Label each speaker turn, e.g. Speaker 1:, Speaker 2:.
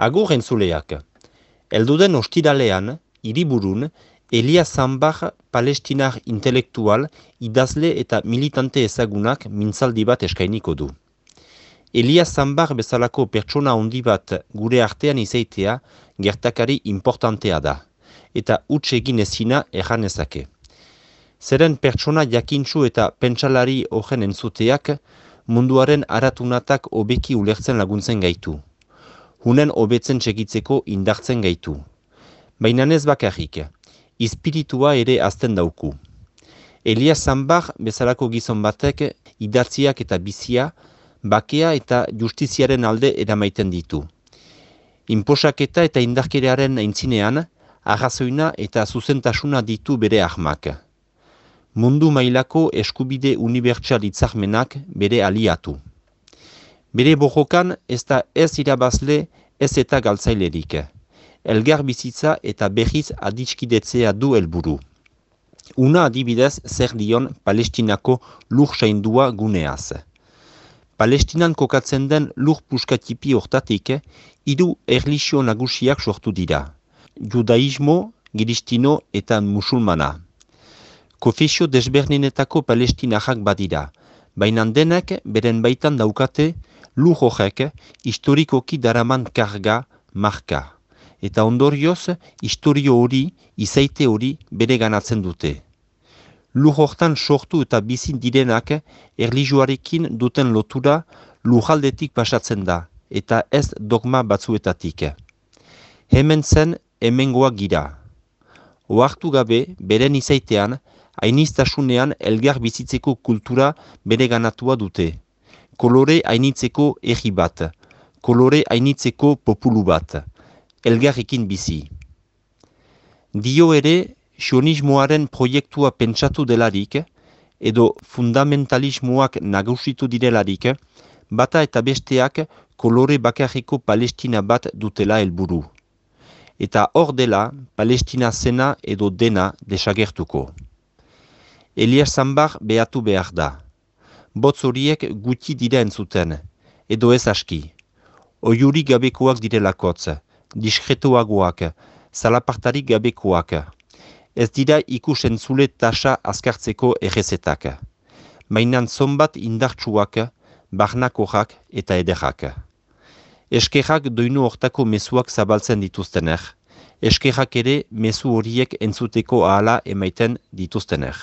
Speaker 1: Agur entzuleak. Elduden ostiralean, hiriburun, Elia Zambar palestinar intelektual, idazle eta militante ezagunak mintzaldi bat eskainiko du. Elia Zambar bezalako pertsona handi bat gure artean izaitea gertakari importantea da, eta huts egin ezina erran ezake. Zeren pertsona jakintsu eta pentsalari horren entzuteak munduaren aratunatak hobeki ulertzen laguntzen gaitu. Hunen hobetzen txekitzeko indartzen gaitu. Baina ez bakarrik, ispiritua ere azten dauku. Elia Zambar bezalako gizon batek idatziak eta bizia, bakea eta justiziaren alde eramaiten ditu. Inposaketa eta indarkerearen aintzinean, arrazoina eta zuzentasuna ditu bere ahmak. Mundu mailako eskubide unibertsal itzahmenak bere aliatu. Bere bojokan ez da ez irabazle ez eta galtzailerik elgar bizitza eta behiz aditskidetzea du helburu. Una adibidez zer dion Palestinako lur saindua guneaz. Palestinan kokatzen den lur puskatipi hortatik, hiru erlisio nagusiak sortu dira. Judaismo, giristino eta musulmana. Kofesio desberdinetako palestinajak badira, baina denek beren baitan daukate lur historikoki daraman karga, marka eta ondorioz historio hori, izaite hori bere ganatzen dute. Lujortan sortu eta bizin direnak erlijioarekin duten lotura lujaldetik pasatzen da, eta ez dogma batzuetatik. Hemen zen hemengoa gira. Oartu gabe, beren izaitean, hainiztasunean elgar bizitzeko kultura bere ganatua dute. Kolore hainitzeko egi bat, kolore hainitzeko populu bat elgarrekin bizi. Dio ere, sionismoaren proiektua pentsatu delarik, edo fundamentalismoak nagusitu direlarik, bata eta besteak kolore bakarriko Palestina bat dutela helburu. Eta hor dela, Palestina zena edo dena desagertuko. Elias Zambar behatu behar da. Botz horiek guti dira entzuten, edo ez aski. Oiuri gabekoak direlakotz, diskretuagoak, salapartarik gabekoak. Ez dira ikusen zule tasa azkartzeko errezetak. Mainan zonbat indartsuak, barnakoak eta ederrak. Eskerrak doinu hortako mezuak zabaltzen dituztener. Eskerrak ere mezu horiek entzuteko ahala emaiten dituztener.